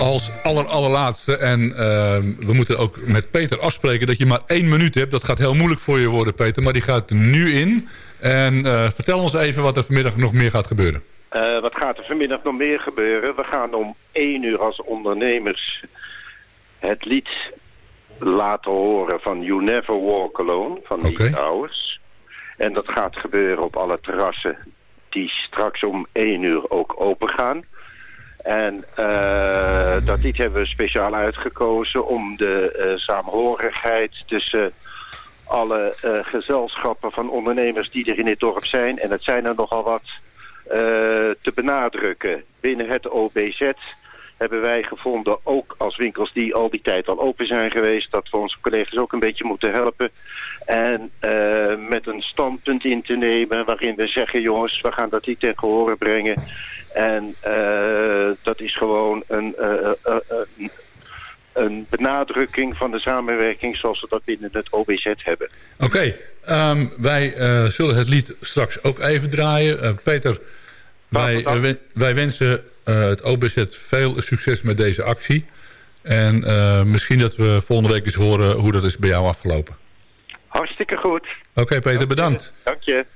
als aller, allerlaatste. En uh, we moeten ook met Peter afspreken dat je maar één minuut hebt. Dat gaat heel moeilijk voor je worden, Peter. Maar die gaat nu in. En uh, vertel ons even wat er vanmiddag nog meer gaat gebeuren. Uh, wat gaat er vanmiddag nog meer gebeuren? We gaan om één uur als ondernemers het lied laten horen van You Never Walk Alone van okay. Towers. En dat gaat gebeuren op alle terrassen die straks om één uur ook open gaan. En uh, dat lied hebben we speciaal uitgekozen om de uh, saamhorigheid tussen alle uh, gezelschappen van ondernemers die er in dit dorp zijn. En het zijn er nogal wat te benadrukken. Binnen het OBZ hebben wij gevonden, ook als winkels die al die tijd al open zijn geweest... dat we onze collega's ook een beetje moeten helpen. En met een standpunt in te nemen waarin we zeggen... jongens, we gaan dat niet tegen horen brengen. En uh, dat is gewoon een, uh, een, een benadrukking van de samenwerking... zoals we dat binnen het OBZ hebben. Oké, okay, um, wij zullen het lied straks ook even draaien. Peter, wij, wij wensen het OBZ veel succes met deze actie. En misschien dat we volgende week eens horen hoe dat is bij jou afgelopen. Hartstikke goed. Oké okay, Peter, bedankt. Dank je.